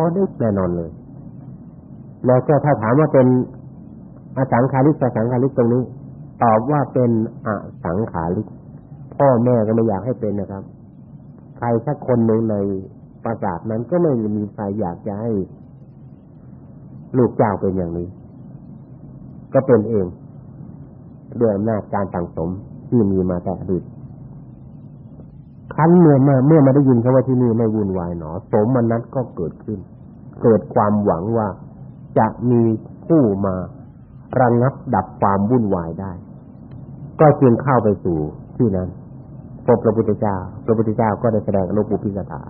อได้แน่นอนเลยแล้วก็ถ้าถามว่าเป็นอสังขาริกอสังขาริกตรงนี้ ตอบว่าเป็นอสังขาริก พ่อแม่ก็ไม่อยากให้เป็นนะครับ ใครสักคนหนึ่งในประสาทนั้นก็ไม่มีใครอยากจะให้ลูกเจ้าเป็นอย่างนี้ ก็เป็นเองด้วยอำนาจการสั่งสมที่มีมาแต่อดีตคันเมื่อมาเมื่อมาได้ยินคำว่าที่นี่ไม่วุ่นวายหนอ สมมนัสก็เกิดขึ้น เกิดความหวังว่าจะมีผู้มาระงับดับความวุ่นวายได้ ก็จึงเข้าไปสู่ที่นั้นพบพระพุทธเจ้า พระพุทธเจ้าก็ได้แสดงอนุปุพิสถา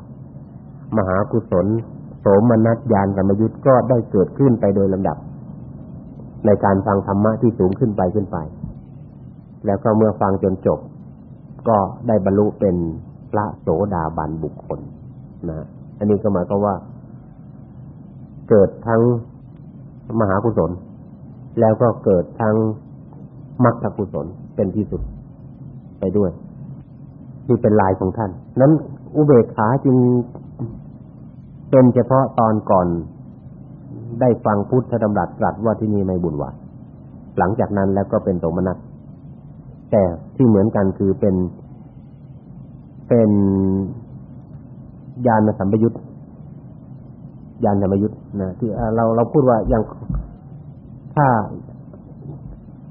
มหากุศล โสมนัสญาณสัมยุทธก็ได้เกิดขึ้นไปโดยลำดับ ในการฟังธรรมะที่สูงขึ้นไปขึ้นไป แล้วก็เมื่อฟังจนจบ ก็ได้บรรลุเป็นพระโสดาบันบุคคลนะ อันนี้ก็หมายความว่า เกิดทั้งมหากุศล แล้วก็เกิดทั้งมรรคกุศลเป็นที่สุดไปด้วยนี่เป็นลายของท่าน นั้นอุเบกขาจึงเป็นเฉพาะตอนก่อนได้ฟังพุทธธรรมรัสตรัสว่าที่นี่ไม่บุญวายหลังจากนั้นแล้วก็เป็นโสมนัสแต่ที่เหมือนกันคือเป็นเป็นญาณสัมปยุต ญาณสัมยุตนะที่เราเราพูดว่าอย่างถ้า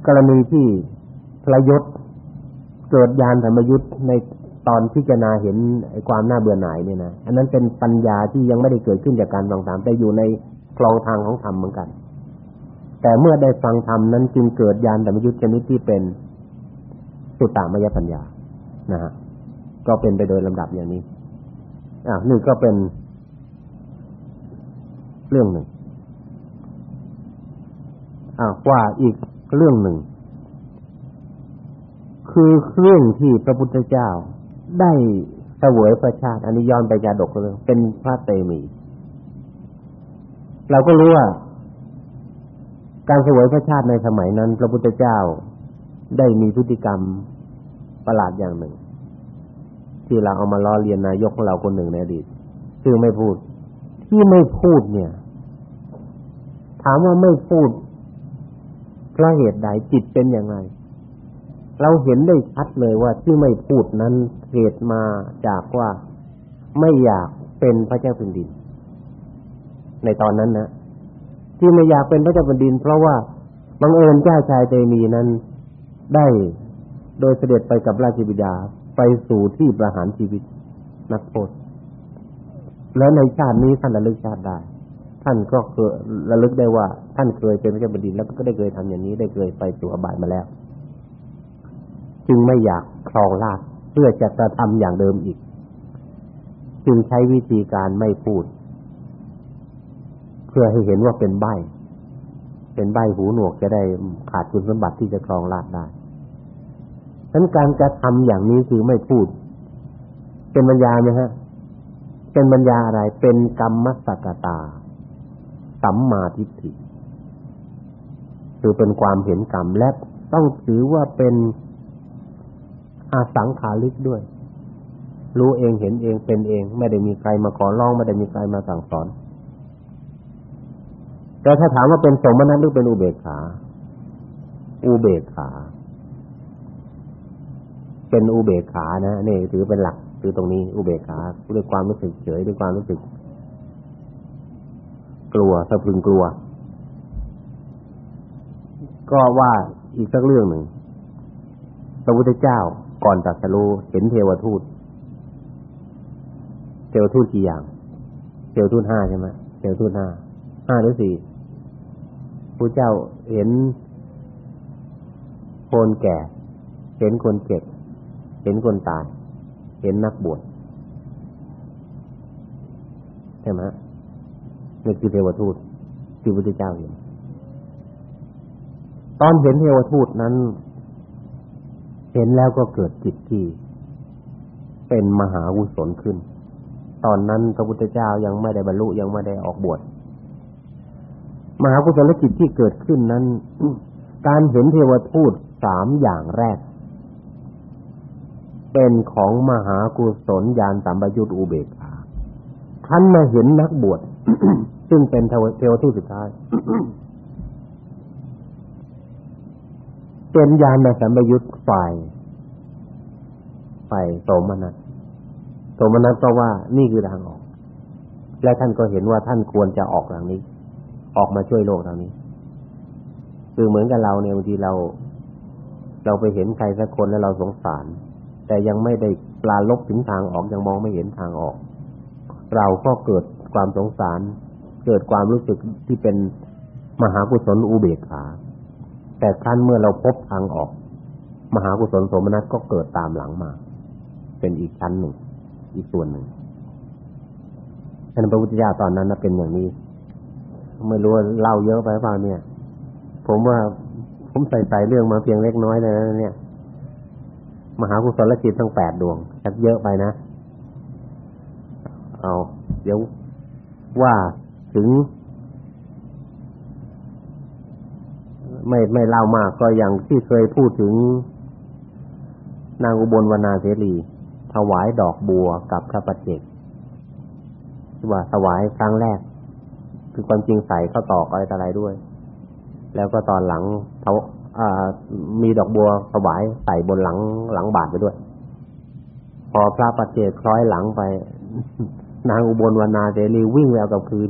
กรณีที่พระยศเกิดญาณสัมยุตในตอนพิจารณาเห็นความน่าเบื่อหน่ายเนี่ยนะอันนั้นเป็นปัญญาที่ยังไม่ได้เกิดขึ้นจากการฟังธรรมแต่อยู่ในคลองทางของธรรมเหมือนกัน แต่เมื่อได้ฟังธรรมนั้นจึงเกิดญาณสัมยุตชนิดที่เป็นสุตตามยปัญญานะฮะก็เป็นไปโดยลำดับอย่างนี้อ่านี่ก็เป็น เรื่องหนึ่งอ่าว่าอีกเรื่องหนึ่ง คือเรื่องที่พระพุทธเจ้าได้เสวยพระชาติอันนี้ย้อนไปจาดกเลยเป็นพระเตมี เราก็รู้ว่า การเสวยพระชาติในสมัยนั้น พระพุทธเจ้าได้มีพฤติกรรมประหลาดอย่างหนึ่ง ที่เราเอามาล้อเลียนนายกของเราคนหนึ่งในอดีตซึ่งไม่พูด ที่ไม่พูดเนี่ย ถามว่าไม่พูดเพราะเหตุใดจิตเป็นอยังไงเราเห็นได้ชัดเลยว่าที่ไม่พูดนั้นเหตุมาจากว่าไม่อยากเป็นพระเจ้าแผ่นดิน ในตอนนั้นนะที่ไม่อยากเป็นพระเจ้าแผ่นดิน เพราะว่าบังเอิญเจ้าชายเตมีนั้นได้โดยเสด็จไปกับราชบิดาไปสู่ที่ประหารชีวิตนักโทษแล้วในชาตินี้ท่านระลึกชาติได้ ท่านก็เคยระลึกได้ว่า ท่านเคยเป็นพระเจ้าแผ่นดินแล้วก็ได้เคยทำอย่างนี้ได้เคยไปสู่อบายมาแล้ว จึงไม่อยากครองราชเพื่อจะกระทำอย่างเดิมอีก จึงใช้วิธีการไม่พูด เพื่อให้เห็นว่าเป็นใบเป็นใบหูหนวกจะได้ขาดคุณสมบัติที่จะครองราชได้ฉะนั้นการกระทำอย่างนี้คือไม่พูด เป็นปัญญาไหมฮะ เป็นปัญญาอะไร เป็นกรรมสักตา สัมมาทิฏฐิคือเป็นความเห็นกรรมและต้องถือว่าเป็นอาสังขาริกด้วย รู้เองเห็นเองเป็นเอง ไม่ได้มีใครมาขอร้องไม่ได้มีใครมาสั่งสอน แต่ถ้าถามว่าเป็นสมณะหรือเป็นอุเบกขา อุเบกขา เป็นอุเบกขานะนี่ถือเป็นหลักคือตรงนี้อุเบกขาด้วยความรู้สึกเฉยด้วยความรู้สึก กลัวสะพึงกลัว ก็ว่าอีกสักเรื่องหนึ่งพระพุทธเจ้าก่อนตัดสรู้เห็นเทวทูต เทวทูตกี่อย่าง เทวทูตห้าใช่ไหมเทวทูตห้าห้าหรือสี่พระเจ้าเห็นคนแก่ เห็นคนเจ็บ เห็นคนตาย เห็นนักบวชใช่ไหม นี่คือเทวทูตที่พระพุทธเจ้าเห็นตอนเห็นเทวทูตนั้น เห็นแล้วก็เกิดจิตที่เป็นมหาวุศลขึ้น ตอนนั้นพระพุทธเจ้ายังไม่ได้บรรลุยังไม่ได้ออกบวชมหากุศลจิตที่เกิดขึ้นนั้น การเห็นเทวทูตสามอย่างแรก เป็นของมหากุศลญาณสัมปยุตอุเบกขาท่านมาเห็นนักบวช ซึ่งเป็นเทวทูตสุดท้าย เป็นยานสัมยุตฝ่ายฝ่ายโสมนัสโสมนัสก็ว่านี่คือทางออก และท่านก็เห็นว่าท่านควรจะออกทางนี้ ออกมาช่วยโลกทางนี้ คือเหมือนกับเราเนี่ยบางทีเรา เราไปเห็นใครสักคนแล้วเราสงสาร แต่ยังไม่ได้ปลาลบถึงทางออกยังมองไม่เห็นทางออก เราก็เกิด ความสงสาร เกิดความรู้สึกที่เป็นมหากุศลอุเบกขา แต่ครั้นเมื่อเราพบทางออก มหากุศลสมนัตก็เกิดตามหลังมา เป็นอีกชั้นหนึ่ง อีกส่วนหนึ่งท่านพระพุทธเจ้าตอนนั้นเป็นอย่างนี้ ไม่รู้เล่าเยอะไปเปล่าเนี่ย ผมว่าผมใส่ใส่เรื่องมาเพียงเล็กน้อยเลยนะเนี่ย มหากุศลจิตตั้งแปดดวงชัดเยอะไปนะ เอา เดี๋ยว ว่าถึง ไม่ไม่เล่ามากก็อย่างที่เคยพูดถึง นางอุบลวนาเสรีถวายดอกบัวกับพระปัจเจกว่าถวายครั้งแรก คือความจริงใส่เข้าตอกอะไรต่ออะไรด้วย แล้วก็ตอนหลังเขามีดอกบัวถวายใส่บนหลังหลังบาทไปด้วย พอพระปัจเจกคล้อยหลังไป นางอุบลวนาเสรีวิ่งแล้วกับคืน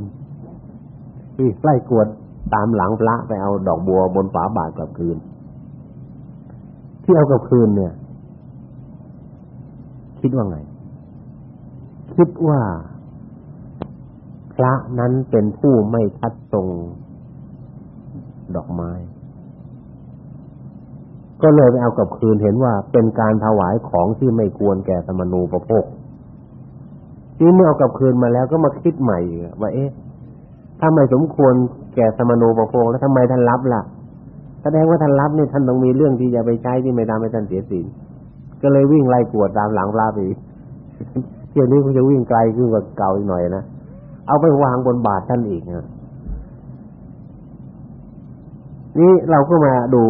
ไล่กวดตามหลังพระไปเอาดอกบัวบนฝาบาทกลับคืน ที่เอากลับคืนเนี่ย คิดว่าไง คิดว่า พระนั้นเป็นผู้ไม่ทัดตรงดอกไม้ ก็เลยไปเอากลับคืนเห็นว่าเป็นการถวายของที่ไม่ควรแก่สมนูประโภค ที่เมื่อเอากลับคืนมาแล้วก็มาคิดใหม่ว่าเอ๊ะถ้าไมสมควรแก่สมโนปโภคแล้วทำไมท่านรับล่ะ แสดงว่าท่านรับนี่ท่านต้องมีเรื่องที่จะไปใช้ที่ไม่ทำให้ท่านเสียศีลก็เลยวิ่งไล่กวดตามหลังพระไปเที่ยวนี้คงจะวิ่งไกลขึ้นกว่าเก่าอีกหน่อยนะเอาไปวางบนบาทท่านอีกนะนี่เราก็มาดู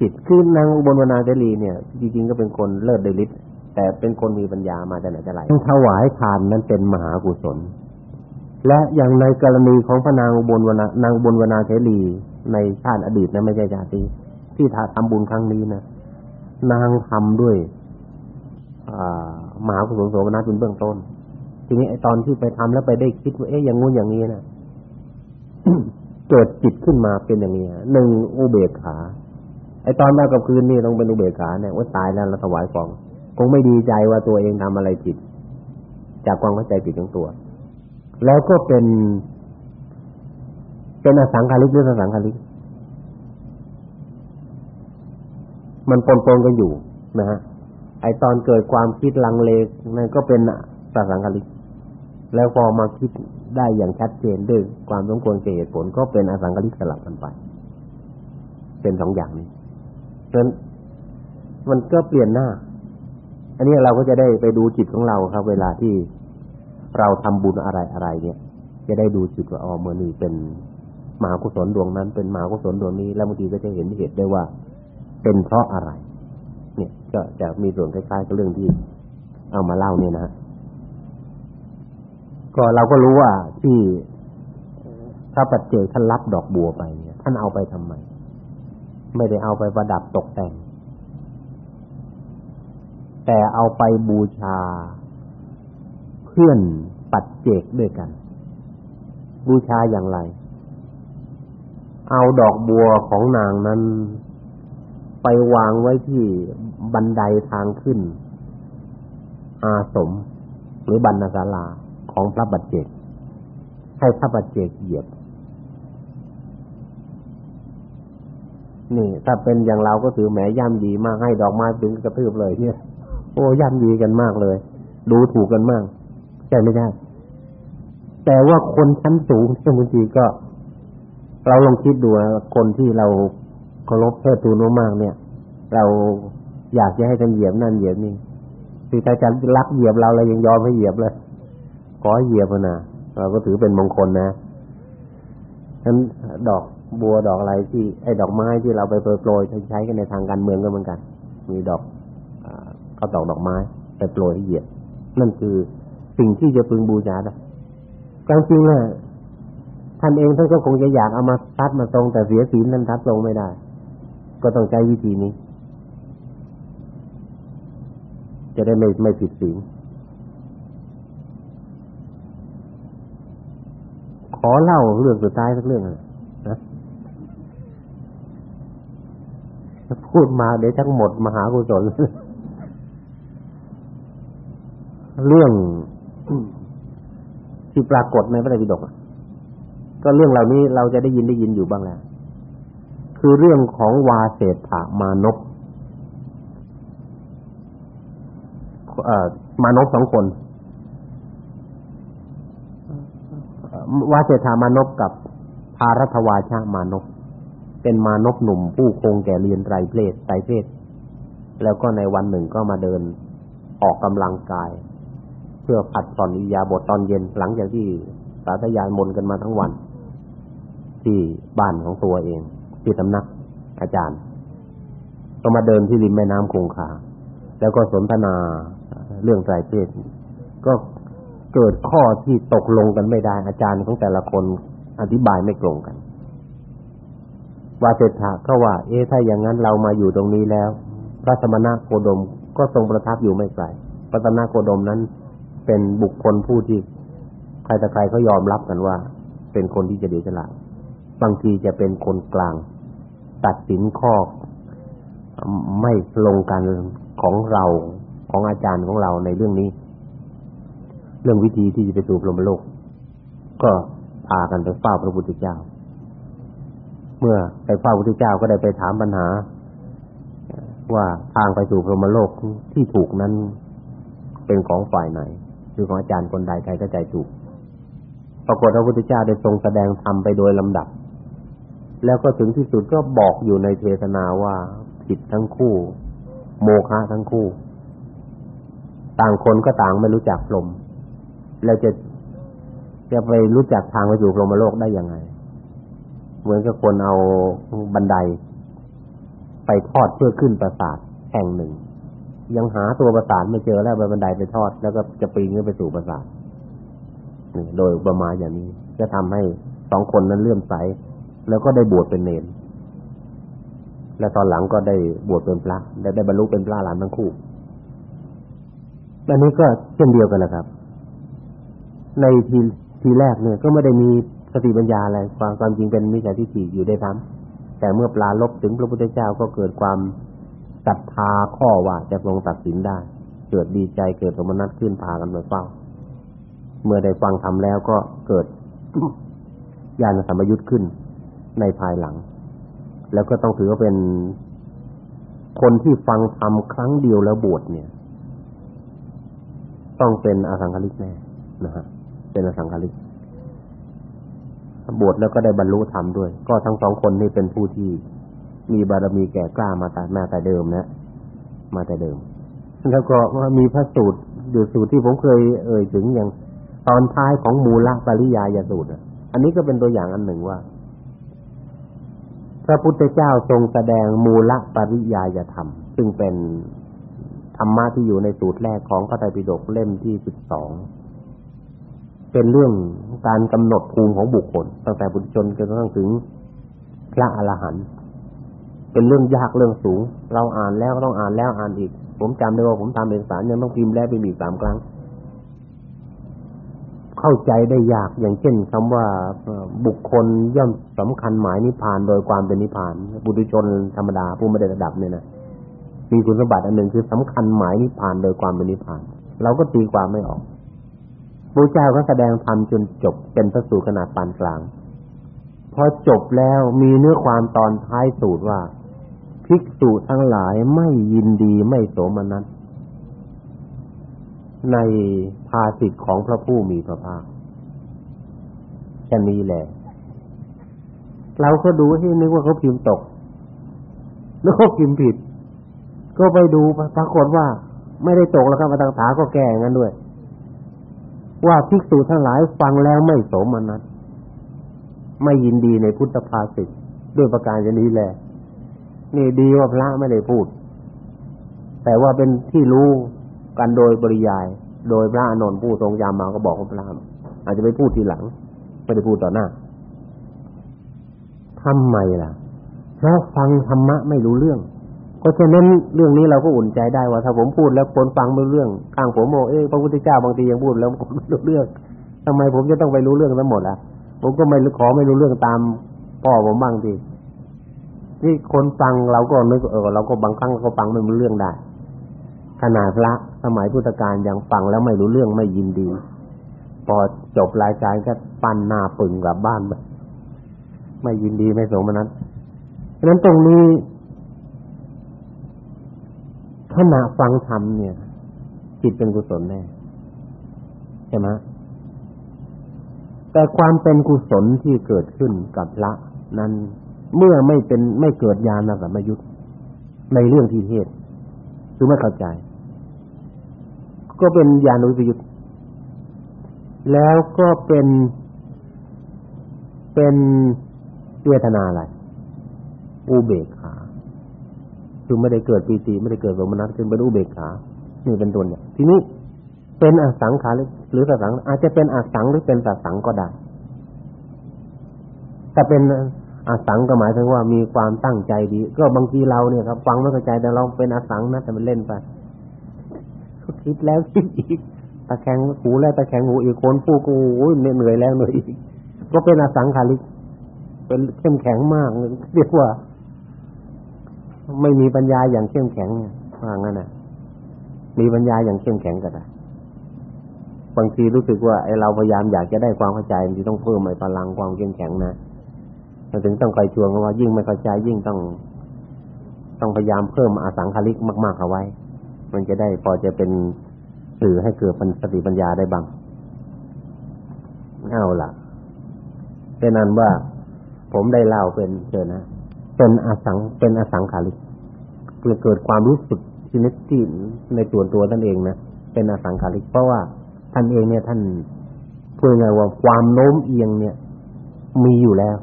จิตคือนางอุบลวนาเจรีเนี่ย จริงๆก็เป็นคนเลิศเดลิศ แต่เป็นคนมีปัญญามาแต่ไหนแต่ไรถวายทานนั้นเป็นมหากุศล และอย่างในกรณีของพระนางอุบลวนานางอุบลวนาเทลีในชาติอดีตนะไม่ใช่ชาติที่ทำบุญครั้งนี้นะนางทำด้วยมหากุศลโสมนัสเป็นเบื้องต้น ทีนี้ไอตอนที่ไปทำแล้วไปได้คิดว่าเอ๊ะอย่างงู้นอย่างนี้นะเกิดจิตขึ้นมาเป็นอย่างนี้หนึ่งอุเบกขา ไอตอนมากับคืนนี่ต้องเป็นอุเบกขาเนี่ยว่าตายแล้วเราถวายของ งไม่ดีใจว่าตัวเองทำอะไรผิด จากความเข้าใจผิดของตัว แล้วก็เป็นเป็นอสังขาริกหรืออสังขาริก มันปนๆกันอยู่นะฮะไอตอนเกิดความคิดลังเลนั่นก็เป็นสสังขาริก แล้วพอมาคิดได้อย่างชัดเจนด้วยความสมควรเเหตุผลก็เป็นอสังขาริกสลับกันไป เป็นสองอย่างนี้ฉะนั้นมันก็เปลี่ยนหน้า อันนี้เราก็จะได้ไปดูจิตของเราครับ เวลาที่เราทำบุญอะไรอะไรเนี่ย จะได้ดูจิตว่าอ๋อเมื่อนี้เป็นมหากุศลดวงนั้น เป็นมหากุศลดวงนี้ แล้วบางทีก็จะเห็นเหตุได้ว่า เป็นเพราะอะไร เนี่ยก็จะมีส่วนคล้ายๆกับเรื่องที่เอามาเล่าเนี่ยนะก็เราก็รู้ว่าที่พระปัจเจกท่านรับดอกบัวไปเนี่ยท่านเอาไปทำไม ไม่ได้เอาไปประดับตกแต่ง แต่เอาไปบูชา เพื่อนปัดเจกด้วยกัน บูชาอย่างไร เอาดอกบัวของนางนั้น ไปวางไว้ที่บันไดทางขึ้น อาสม หรือบรรณศาลาของพระบัจเจก ให้พระบัจเจกเหยียบนี่ ถ้าเป็นอย่างเราก็ถือแหมย่ำยีมากให้ดอกไม้ถึงกระทืบเลยเนี่ย อ้ย่ำยีกันมากเลย ดูถูกกันมากใช่ไม่ได้แต่ว่าคนชั้นสูงบางทีก็ เราลองคิดดูคนที่เราเคารพเทิดทูนมากเนี่ย เราอยากจะให้ท่านเหยียบนั่นเหยียบนี่คือถ้าจะรักเหยียบเราเรายังยอมให้เหยียบเลยขอเหยียบนะเราก็ถือเป็นมงคลนะฉะนั้นดอกบัวดอกอะไรที่ไอ้ดอกไม้ที่เราไปโปรยใช้กันในทางการเมืองก็เหมือนกัน มีดอก เขาตอกดอกไม้ไปโปรยให้เหยียบนั่นคือสิ่งที่จะพึงบูชาได้ความจริงเนี่ยท่านเองท่านก็คงจะอยากเอามาทัดมาตรงแต่เสียศีลนั้นทัดตรงไม่ได้ ก็ต้องใช้วิธีนี้ จะได้ไม่ไม่ผิดศีลขอเล่าเรื่องสุดท้ายสักเรื่องนะพูดมาเดี๋ยวทั้งหมดมหากุศล เรื่องที่ปรากฏในพระไตรปิฎกก็เรื่องเหล่านี้เราจะได้ยินได้ยินอยู่บ้างแล้วคือเรื่องของวาเศรษฐามานพมานพสองคนวาเศรษฐามานพกับภารัตวาชามานพเป็นมานพหนุ่มผู้คงแก่เรียนไตรเพศไตรเพศแล้วก็ในวันหนึ่งก็มาเดินออกกำลังกาย พื่อผัดผ่อนอิยาบทตอนเย็นหลังจากที่สาธยายมนกันมาทั้งวัน ที่บ้านของตัวเอง ที่ตำนักอาจารย์ ก็มาเดินที่ริมแม่น้ำคงคาแล้วก็สนทนาเรื่องไตรเพศก็เกิดข้อที่ตกลงกันไม่ได้ อาจารย์ของแต่ละคนอธิบายไม่ตรงกันวาเศรษฐะก็ว่า เอ๊ะถ้าอย่างนั้นเรามาอยู่ตรงนี้แล้ว พระสมณะโคดมก็ทรงประทับอยู่ไม่ไกลพระสมณะโคดมนั้น เป็นบุคคลผู้ที่ใครแต่ใครเขายอมรับกันว่า เป็นคนที่จะดีฉลาดบางทีจะเป็นคนกลาง ตัดสินข้อไม่ลงกันของเราของอาจารย์ของเราในเรื่องนี้ เรื่องวิธีที่จะไปสู่พรหมโลก ก็พากันไปเฝ้าพระพุทธเจ้า เมื่อไปเฝ้าพระพุทธเจ้าก็ได้ไปถามปัญหา ว่าทางไปสู่พรหมโลกที่ถูกนั้นเป็นของฝ่ายไหน คือของอาจารย์คนใดใครก็ใจถูกปรากฏพระพุทธเจ้าได้ทรงแสดงธรรมไปโดยลำดับ แล้วก็ถึงที่สุดก็บอกอยู่ในเทศนาว่าผิดทั้งคู่ โมฆะทั้งคู่ ต่างคนก็ต่างไม่รู้จักพรหมแล้วจะจะไปรู้จักทางไปสู่พรหมโลกได้ยังไง เหมือนกับคนเอาบันได ไปทอดเพื่อขึ้นปราสาทแห่งหนึ่ง ยังหาตัวปราสาทไม่เจอแล้วบันไดไปทอด แล้วก็จะปีนขึ้นไปสู่ปราสาทโดยประมาณอย่างนี้จะทำให้สองคนนั้นเลื่อมใส แล้วก็ได้บวชเป็นเนรและตอนหลังก็ได้บวชเป็นพระได้ได้บรรลุเป็นพระหลานทั้งคู่อันนี้ก็เช่นเดียวกันนะครับ ในทีทีแรกเนี่ย ก็ไม่ได้มีสติปัญญาอะไรความความจริงเป็นมิจฉาทิฏฐิอยู่ได้ทั้งแต่เมื่อปลาลบถึงพระพุทธเจ้าก็เกิดความ ศรัทธาข้อว่าจะทรงตัดสินได้ เกิดดีใจเกิดสมนัตขึ้นพากันไปเฝ้า เมื่อได้ฟังทำแล้วก็เกิดญาณสัมยุทธ์ขึ้นในภายหลัง แล้วก็ต้องถือว่าเป็นคนที่ฟังธรรมครั้งเดียวแล้วบวชเนี่ย ต้องเป็นอสังคลิกแน่นะฮะเป็นอสังคลิกบวชแล้วก็ได้บรรลุธรรมด้วย ก็ทั้งสองคนนี้เป็นผู้ที่ มีบารมีแก่กล้ามาแต่มาแต่เดิมนะมาแต่เดิม แล้วก็มีพระสูตรอยู่สูตรที่ผมเคยเอ่ยถึงอย่างตอนท้ายของมูลปริยายสูตรอันนี้ก็เป็นตัวอย่างอันหนึ่งว่า พระพุทธเจ้าทรงแสดงมูลปริยายธรรม ซึ่งเป็นธรรมะที่อยู่ในสูตรแรกของพระไตรปิฎกเล่มที่สิบสองเป็นเรื่องการกำหนดภูมิของบุคคล ตั้งแต่บุตรชนจนกระทั่งถึงพระอรหันต์ เป็นเรื่องยากเรื่องสูง เราอ่านแล้วต้องอ่านแล้วอ่านอีก ผมจำได้ว่าผมทำเอกสารยังต้องพิมพ์แล้วไปอีกสามครั้ง เข้าใจได้ยากอย่างเช่นคำว่าบุคคลย่อมสำคัญหมายนิพพานโดยความเป็นนิพพานบุตรชนธรรมดาผู้ไม่ได้ระดับเนี่ยนะมีคุณสมบัติอันหนึ่งคือสำคัญหมายนิพพานโดยความเป็นนิพพาน เราก็ตีความไม่ออกพระเจ้าก็แสดงธรรมจนจบเป็นพระสูตรขนาดปานกลาง พอจบแล้วมีเนื้อความตอนท้ายสูตรว่า ภิกษุทั้งหลายไม่ยินดีไม่โสมนัสในภาสิทธิของพระผู้มีพระภาคแค่นี้แหละ เราก็ดูให้นึกว่าเขาพิมพ์ตก แล้วเขาพิมพ์ผิด ก็ไปดูปรากฏว่า ไม่ได้ตกแล้วครับมาตังถาก็แก้งั้นด้วย ว่าภิกษุทั้งหลายฟังแล้วไม่โสมนัสไม่ยินดีในพุทธภาษิตด้วยประการชนี้แหละ นี่ดีว่าพระไม่ได้พูด แต่ว่าเป็นที่รู้กันโดยปริยาย โดยพระอนุนผู้ทรงยามมาก็บอกว่าพระอาจจะไปพูดทีหลังไม่ได้พูดต่อหน้าทำไมล่ะเพราะฟังธรรมะไม่รู้เรื่อง ก็ฉะนั้นเรื่องนี้เราก็อุ่นใจได้ว่าถ้าผมพูดแล้วคนฟังไม่รู้เรื่องข้างผมบอกเอ้พระพุทธเจ้าบางทียังพูดแล้วผมไม่รู้เรื่องทำไมผมจะต้องไปรู้เรื่องทั้งหมดล่ะผมก็ไม่ขอไม่รู้เรื่องตามพ่อผมบ้างที ที่คนฟังเราก็นึกเออเราก็บางครั้งก็ฟังไม่รู้เรื่องได้ ขนาดพระสมัยพุทธกาลยังฟังแล้วไม่รู้เรื่องไม่ยินดี พอจบรายการก็ปั้นหน้าปึงกลับบ้านไปไม่ยินดีไม่สมนัสฉะนั้นตรงนี้ขณะฟังธรรมเนี่ย จิตเป็นกุศลแน่ใช่ไหมแต่ความเป็นกุศลที่เกิดขึ้นกับละนั้น เมื่อไม่เป็นไม่เกิดญาณสัมยุตในเรื่องที่เทศคือไม่เข้าใจ ก็เป็นญาณวิปยุตแล้วก็เป็น เป็นเวทนาอะไรอุเบกขาคือไม่ได้เกิดปีติไม่ได้เกิดสมนัตคือเป็นอุเบกขานี่เป็นตัวเนี่ยทีนี้เป็นอสังขาหรือสัสังอาจจะเป็นอสังหรือเป็นสัสังก็ได้ถ้าเป็น อสังก็หมายถึงว่ามีความตั้งใจดี ก็บางทีเราเนี่ยครับ ฟังไม่เข้าใจแต่เราเป็นอสังนะแต่มันเล่นไปคิดแล้วคิดอีกตะแคงหูแล้วตะแคงหูอีกคนพูกูโอ้ยเหนื่อยแล้วเหนื่อยอีกก็เป็นอสังขาริกเป็นเข้มแข็งมากเรียกว่า ไม่มีปัญญาอย่างเข้มแข็งว่างั้นน่ะ มีปัญญาอย่างเข้มแข็งก็ได้บางทีรู้สึกว่าไอเราพยายามอยากจะได้ความเข้าใจที่ต้องเพิ่มไอพลังความเข้มแข็งนะ ถึงต้องคอยชวนว่ายิ่งไม่เข้าใจยิ่งต้อง ต้องพยายามเพิ่มอสังขาริกมาก ๆ เอาไว้ มันจะได้พอจะเป็นสื่อให้เกิดสติปัญญาได้บ้างเอาล่ะเป็นนั้นว่า ผมได้เล่าเป็นเจอนะเป็นอสังเป็นอสังขาริกเกิดเกิดความรู้สึกชนิดที่ในตัวตัวท่านเองนะเป็นอสังขาริก เพราะว่าท่านเองเนี่ยท่านพูดง่ายว่าความโน้มเอียงเนี่ย มีอยู่แล้ว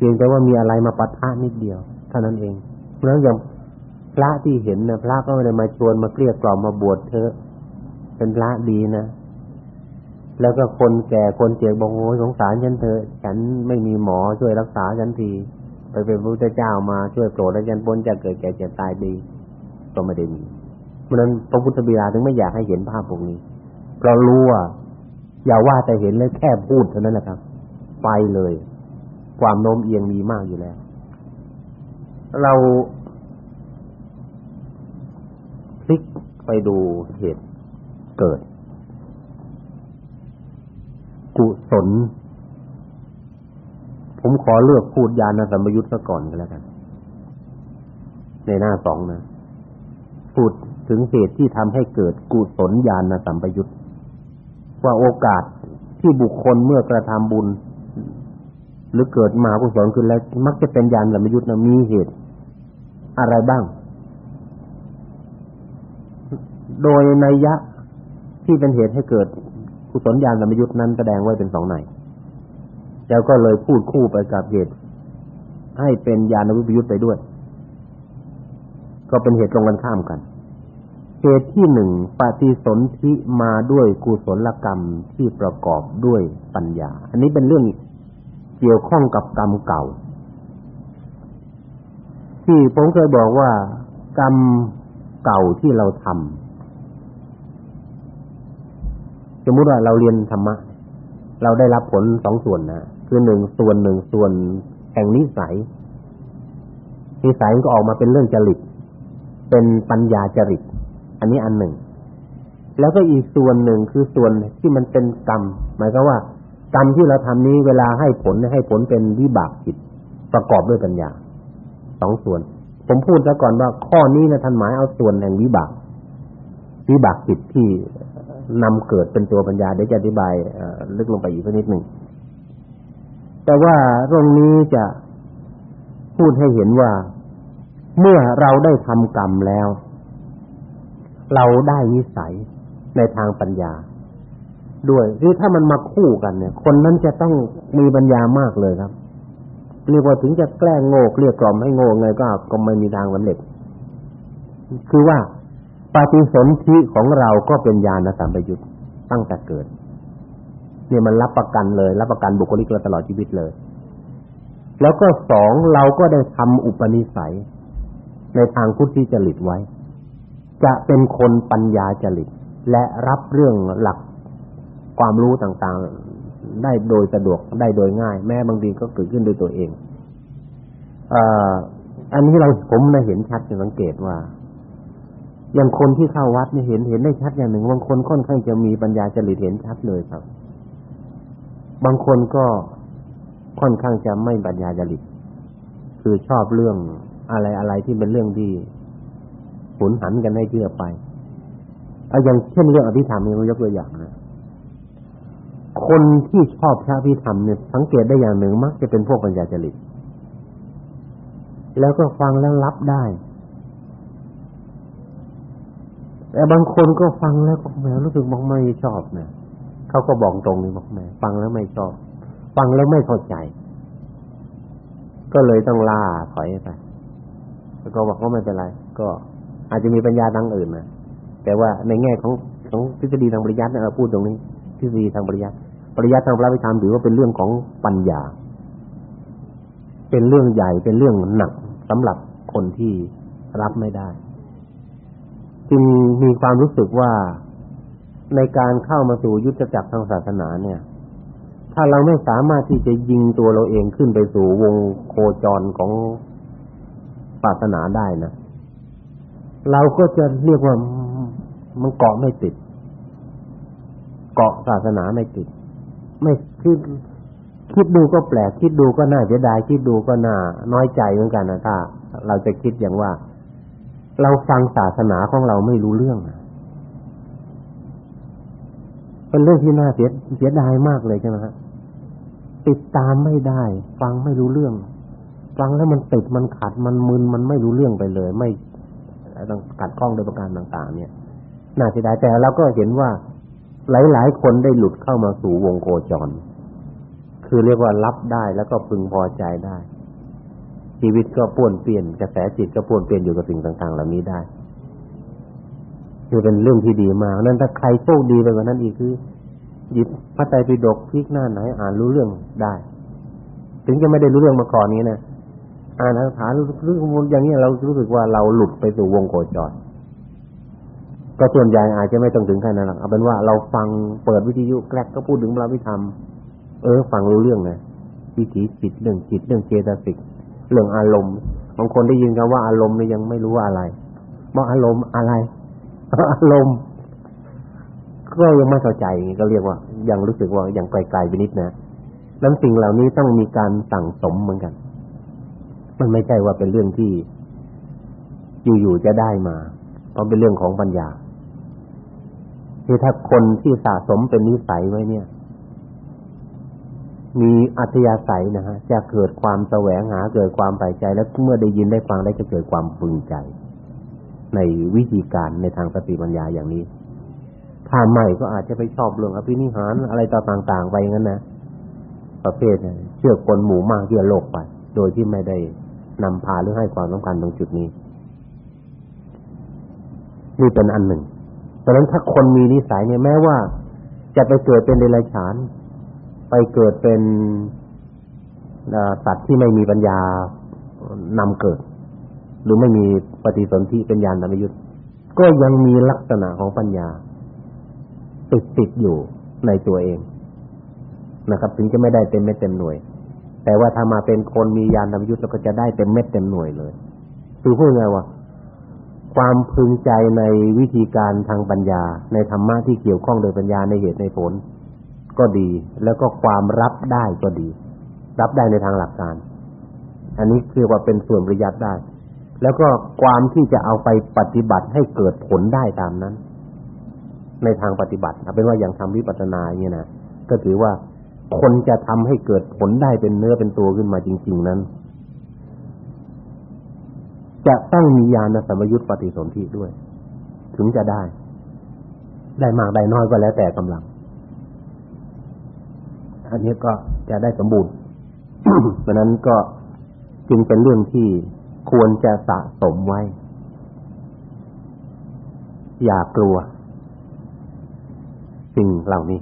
พียงแต่ว่ามีอะไรมาปะทะนิดเดียวเท่านั้นเองเพราะฉะนั้นอย่างพระที่เห็นนะพระก็ไม่ได้มาชวนมาเกลี้ยกล่อมมาบวชเธอเป็นพระดีนะแล้วก็คนแก่คนเจ็บบอกโอ้ยสงสารฉันเถอฉันไม่มีหมอช่วยรักษาฉันทีไปเป็นพระเจ้ามาช่วยโปรดให้ฉันพ้นจากเกิดแก่เจ็บตายดีก็ไม่ได้มีเพราะนั้นพระพุทธบิดาถึงไม่อยากให้เห็นภาพพวกนี้เพราะรู้ว่าอย่าว่าแต่เห็นเลยแค่พูดเท่านั้นแหละครับ ไปเลย ความโน้มเอียงมีมากอยู่แล้ว เราพลิกไปดูเหตุเกิด กุศล ผมขอเลือกพูดญาณสัมปยุตซะก่อนก็แล้วกัน ในหน้าสองนะ พูดถึงเหตุที่ทำให้เกิดกุศลญาณสัมปยุตว่าโอกาสที่บุคคลเมื่อกระทำบุญ หรือเกิดมากุศลขึ้นแล้วมักจะเป็นญาณสัมยุตนะมีเหตุ อะไรบ้าง โดยนัยยะที่เป็นเหตุให้เกิดกุศลญาณสัมยุตนั้นแสดงไว้เป็นสองในแล้วก็เลยพูดคู่ไปกับเหตุ ให้เป็นญาณวิปยุตไปด้วย ก็เป็นเหตุตรงกันข้ามกันเหตุที่หนึ่งปฏิสนธิมาด้วยกุศลกรรมที่ประกอบด้วยปัญญา อันนี้เป็นเรื่อง เกี่ยวข้องกับกรรมเก่า ที่ผมเคยบอกว่ากรรมเก่าที่เราทำสมมติว่าเราเรียนธรรมะ เราได้รับผลสองส่วนนะคือหนึ่งส่วนหนึ่งส่วนแห่งนิสัย นิสัยก็ออกมาเป็นเรื่องจริต เป็นปัญญาจริต อันนี้อันหนึ่ง แล้วก็อีกส่วนหนึ่งคือส่วนที่มันเป็นกรรม หมายก็ว่า กรรมที่เราทำนี้เวลาให้ผลให้ผลเป็นวิบากจิตประกอบด้วยปัญญาสองส่วน ผมพูดซะก่อนว่าข้อนี้นะท่านหมายเอาส่วนแห่งวิบากวิบากจิตที่นำเกิดเป็นตัวปัญญาเดี๋ยวจะอธิบายลึกลงไปอีกสักนิดหนึ่งแต่ว่าตรงนี้จะพูดให้เห็นว่า เมื่อเราได้ทำกรรมแล้ว เราได้นิสัยในทางปัญญา ด้วยคือถ้ามันมาคู่กันเนี่ย คนนั้นจะต้องมีปัญญามากเลยครับเรียกว่าถึงจะแกล้งโง่เรียกกล่อมให้โง่ไงก็ก็ไม่มีทางสำเร็จคือว่าปฏิสนธิของเราก็เป็นญาณสัมปยุตตั้งแต่เกิด เนี่ยมันรับประกันเลย รับประกันบุคลิกเราตลอดชีวิตเลย แล้วก็สองเราก็ได้ทำอุปนิสัย ในทางพุทธิจริตไว้ จะเป็นคนปัญญาจริต และรับเรื่องหลัก ความรู้ต่างๆ ได้โดยสะดวกได้โดยง่าย แม้บางทีก็เกิดขึ้นโดยตัวเองออันนี้เราผมได้เห็นชัดสังเกตว่า อย่างคนที่เข้าวัดนี่เห็นเห็นได้ชัดอย่างหนึ่งบางคนค่อนข้างจะมีปัญญาจริตเห็นชัดเลยครับ บางคนก็ค่อนข้างจะไม่ปัญญาจริตคือชอบเรื่องอะไรอะไรที่เป็นเรื่องที่หุนหันกันให้เชื่อไปเอาอย่างเช่นเรื่องอภิธรรมนี่ยกตัวอย่าง คนที่ชอบพระอภิธรรมเนี่ยสังเกตได้อย่างหนึ่งมักจะเป็นพวกปัญญาจริตแล้วก็ฟังแล้วรับได้ แต่บางคนก็ฟังแล้วก็แหมรู้สึกบอกไม่ชอบนะเขาก็บอกตรงนี้บอกแหมฟังแล้วไม่ชอบ ฟังแล้วไม่เข้าใจ ก็เลยต้องล่าถอยไปแล้วก็บอกว่าไม่เป็นไร ก็อาจจะมีปัญญาทางอื่นนะแต่ว่าในแง่ของของทฤษฎีทางปริยัติเราพูดตรงนี้ทฤษฎีทางปริยัติ ริยัติทางพระวิธรรมถือว่าเป็นเรื่องของปัญญา เป็นเรื่องใหญ่เป็นเรื่องหนักสำหรับคนที่รับไม่ได้ จึงมีความรู้สึกว่าในการเข้ามาสู่ยุทธจักรทางศาสนาเนี่ย ถ้าเราไม่สามารถที่จะยิงตัวเราเองขึ้นไปสู่วงโคจรของศาสนาได้นะเราก็จะเรียกว่ามันเกาะไม่ติด เกาะศาสนาไม่ติด ไม่คิดคิดดูก็แปลกคิดดูก็น่าเสียดายคิดดูก็น่าน้อยใจเหมือนกันนะถ้าเราจะคิดอย่างว่า เราฟังศาสนาของเราไม่รู้เรื่องเป็นเรื่องที่น่าเสียเสียดายมากเลยใช่ไหมฮะติดตามไม่ได้ ฟังไม่รู้เรื่อง ฟังแล้วมันติดมันขัดมันมึนมันไม่รู้เรื่องไปเลย ไม่ต้องขัดข้องโดยประการต่าง ๆ เนี่ยน่าเสียดายแต่เราก็เห็นว่า หลาย ๆ คนได้หลุดเข้ามาสู่วงโคจร คือเรียกว่ารับได้แล้วก็พึงพอใจได้ ชีวิตก็ป้วนเปลี่ยนกระแสจิตก็ป้วนเปลี่ยนอยู่กับสิ่งต่างๆเหล่านี้ได้ คือเป็นเรื่องที่ดีมากนั้นถ้าใครโชคดีไปกว่านั้นอีกคือหยิบพระไตรปิฎกพลิกหน้าไหนอ่านรู้เรื่องได้ ถึงจะไม่ได้รู้เรื่องมาก่อนนี้นะอ่านฐานรู้อย่างนี้เรารู้สึกว่าเราหลุดไปสู่วงโคจร ก็ส่วนใหญ่อาจจะไม่ต้องถึงขั้นนั้นหรอกเอาเป็นว่าเราฟังเปิดวิทยุแกลกก็พูดถึงพระวิธรรมเออ ฟังรู้เรื่องนะวิถีจิตเรื่องจิตเรื่องเจตสิกเรื่องอารมณ์บางคนได้ยินคำว่าอารมณ์เนี่ยยังไม่รู้ว่าอะไรว่าอารมณ์อะไรอารมณ์ก็ยังไม่เข้าใจก็เรียกว่ายังรู้สึกว่ายังไกลๆไปนิดนะนั้นสิ่งเหล่านี้ต้องมีการสั่งสมเหมือนกัน มันไม่ใช่ว่าเป็นเรื่องที่อยู่ๆจะได้มาเพราะเป็นเรื่องของปัญญา คือถ้าคนที่สะสมเป็นนิสัยไว้เนี่ย มีอัธยาศัยนะฮะจะเกิดความแสวงหาเกิดความใฝ่ใจ แล้วเมื่อได้ยินได้ฟังได้จะเกิดความพึงใจ ในวิธีการในทางสติปัญญาอย่างนี้ถ้าไม่ก็อาจจะไปชอบเรื่องอภินิหารอะไรต่าง ๆ ไปงั้นนะประเภทเชื่อคนหมู่มากเชื่อโลกไป โดยที่ไม่ได้นำพาหรือให้ความสำคัญตรงจุดนี้ นี่เป็นอันหนึ่ง เพราะฉะนั้นถ้าคนมีนิสัยเนี่ยแม้ว่า จะไปเกิดเป็นเดรัจฉาน ไปเกิดเป็นสัตว์ที่ไม่มีปัญญานำเกิด หรือไม่มีปฏิสนธิเป็นญาณธรรมยุทธ์ก็ยังมีลักษณะของปัญญา ติดติดอยู่ในตัวเองนะครับ ถึงจะไม่ได้เต็มเม็ดเต็มหน่วย แต่ว่าถ้ามาเป็นคนมีญาณธรรมยุทธ์เราก็จะได้เต็มเม็ดเต็มหน่วยเลยคือพูดไงว่า ความพึงใจในวิธีการทางปัญญา ในธรรมะที่เกี่ยวข้องโดยปัญญาในเหตุในผล ก็ดี แล้วก็ความรับได้ก็ดี รับได้ในทางหลักการ อันนี้คือว่าเป็นส่วนประหยัดได้ แล้วก็ความที่จะเอาไปปฏิบัติให้เกิดผลได้ตามนั้น ในทางปฏิบัติเอาเป็นว่าอย่างทำวิปัสสนาอย่างนี้นะก็ถือว่าคนจะทำให้เกิดผลได้เป็นเนื้อเป็นตัวขึ้นมาจริง ๆ นั้น จะต้องมีญาณสัมยุตปฏิสนธิด้วย ถึงจะได้ ได้มากได้น้อยก็แล้วแต่กำลัง อันนี้ก็จะได้สมบูรณ์เพราะนั้นก็จึงเป็นเรื่องที่ควรจะสะสมไว้ อย่ากลัว สิ่งเหล่านี้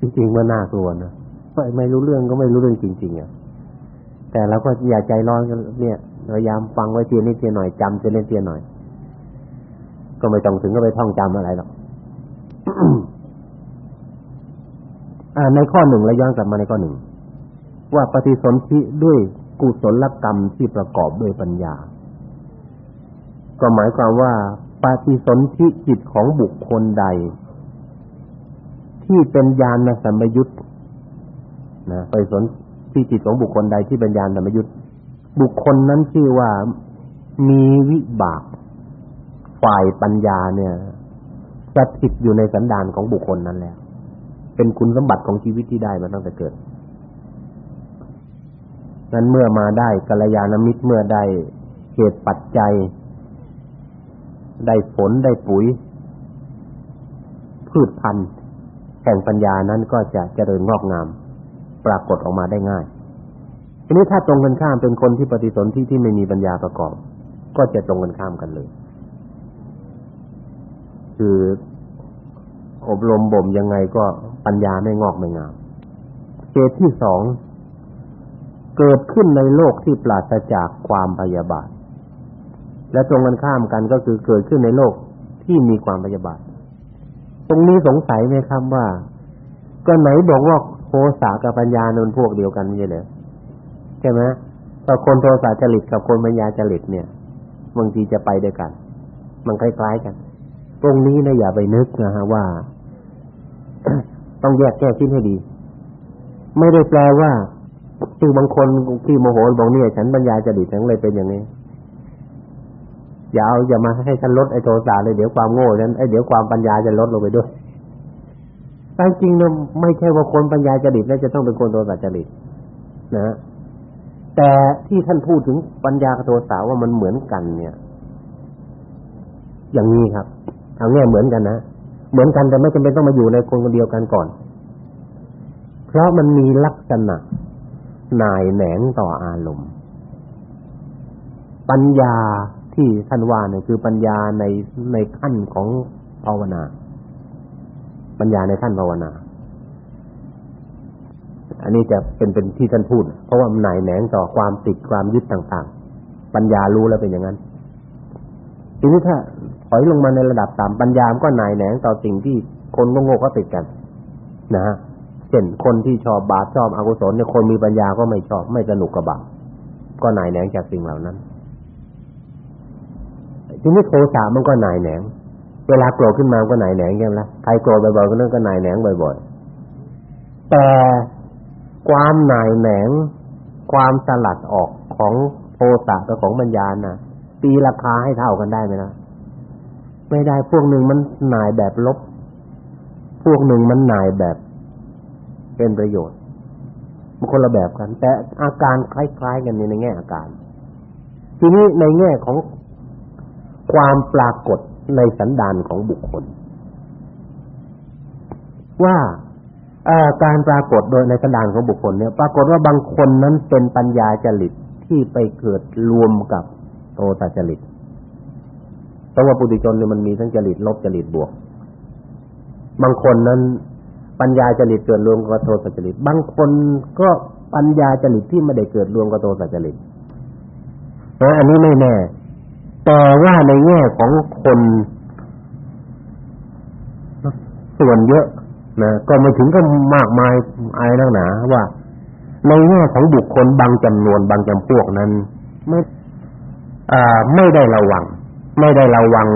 จริงๆว่าน่ากลัวนะไม่รู้เรื่องก็ไม่รู้เรื่องจริง ๆอะแต่เราก็อย่าใจร้อนกันเนี่ย พยายามฟังไว้เทียนิดเทียหน่อยจำเทียนิดเทียหน่อย ก็ไม่ต้องถึงก็ไปท่องจำอะไรหรอกในข้อหนึ่งแล้วย้อนกลับมาในข้อหนึ่งว่าปฏิสนธิด้วยกุศลกรรมที่ประกอบด้วยปัญญา ก็หมายความว่าปฏิสนธิจิตของบุคคลใด ที่เป็นญาณสัมยุตนะปฏิสนธิจิตของบุคคลใดที่เป็นญาณสัมยุต บุคคลนั้นชื่อว่ามีวิบาก ฝ่ายปัญญาเนี่ยสถิตอยู่ในสันดานของบุคคลนั้นแล้ว เป็นคุณสมบัติของชีวิตที่ได้มาตั้งแต่เกิดนั้นเมื่อมาได้กัลยาณมิตรเมื่อได้เหตุปัจจัย ได้ฝนได้ปุ๋ย พืชพันธุ์แห่งปัญญานั้นก็จะเจริญงอกงาม ปรากฏออกมาได้ง่าย ทีนี้ถ้าตรงกันข้ามเป็นคนที่ปฏิสนธิที่ไม่มีปัญญาประกอบ ก็จะตรงกันข้ามกันเลย คืออบรมบ่มยังไงก็ปัญญาไม่งอกไม่งามเกตที่สองเกิดขึ้นในโลกที่ปราศจากความพยาบาท และตรงกันข้ามกันก็คือเกิดขึ้นในโลกที่มีความพยาบาท ตรงนี้สงสัยไหมครับว่า ก็ไหนบอกว่าโทสะกับปัญญาเนนพวกเดียวกันไม่ใช่เหรอ ใช่ไหมแต่คนโทสะจริตกับคนปัญญาจริตเนี่ยบางทีจะไปด้วยกัน มันคล้ายๆกัน ตรงนี้นะอย่าไปนึกนะฮะว่า ต้องแยกแก้ชิ้นให้ดี ไม่ได้แปลว่าคือบางคนที่โมโหบอกเนี่ย ฉันปัญญาจะดิฉันเลยเป็นอย่างนี้อย่าเอาอย่ามาให้ฉันลดไอ้โทสะเลยเดี๋ยวความโง่นั้นไอ้เดี๋ยวความปัญญาจะลดลงไปด้วยแต่จริงเนี่ยไม่ใช่ว่าคนปัญญาจะดิแล้วจะต้องเป็นคนโทสะจริตนะ แต่ที่ท่านพูดถึงปัญญากับโทสะว่ามันเหมือนกัน เนี่ย อย่างนี้ครับเอาแง่เหมือนกันนะเหมือนกันแต่ไม่จำเป็นต้องมาอยู่ในคนคนเดียวกันก่อน เพราะมันมีลักษณะนายแหนงต่ออารมณ์ ปัญญาที่ท่านว่าเนี่ยคือปัญญาในในขั้นของภาวนา ปัญญาในขั้นภาวนา อันนี้จะเป็นเป็นที่ท่านพูด เพราะว่ามันนายแหนงต่อความติดความยึดต่างๆ ปัญญารู้แล้วเป็นอย่างนั้นทีนี้ถ้าถอยลงมาในระดับต่ำปัญญาก็นายแหนงต่อสิ่งที่คนโง่ก็ติดกัน นะฮะเช่นคนที่ชอบบาปชอบอกุศลเนี่ยคนมีปัญญาก็ไม่ชอบไม่สนุกกับบาปก็หน่ายแหนงจากสิ่งเหล่านั้นทีนี้โทสะมันก็หน่ายแหนง เวลาโกรธขึ้นมาก็หน่ายแหนงใช่ไหมล่ะใครโกรธบ่อยๆก็นั่นก็หน่ายแหนงบ่อยๆแต่ ความหน่ายแหนงความสลัดออกของโทสะกับของปัญญาน่ะ ตีราคาให้เท่ากันได้ไหมนะไม่ได้พวกหนึ่งมันหน่ายแบบลบ พวกหนึ่งมันหน่ายแบบเป็นประโยชน์มันคนละแบบกัน แต่อาการคล้าย ๆ กันในแง่อาการ ทีนี้ในแง่ของความปรากฏในสันดานของบุคคล ว่า การปรากฏโดยในสันดานของบุคคลเนี่ย ปรากฏว่าบางคนนั้นเป็นปัญญาจริตที่ไปเกิดรวมกับโทสะจริตเพราะว่าปุถุชนเนี่ยมันมีทั้งจริตลบจริตบวก บางคนนั้น ปัญญาจริตเกิดรวมกับโทสะจริต บางคนก็ปัญญาจริตที่ไม่ได้เกิดรวมกับโทสะจริตนะอันนี้ไม่แน่แต่ว่าในแง่ของคนส่วนเยอะ นะก็ไม่ถึงก็มากมายอะไรนักหนาว่า ในแง่ของบุคคลบางจำนวนบางจำพวกนั้น ไม่อ่าไม่ได้ระวัง ไม่ได้ระวัง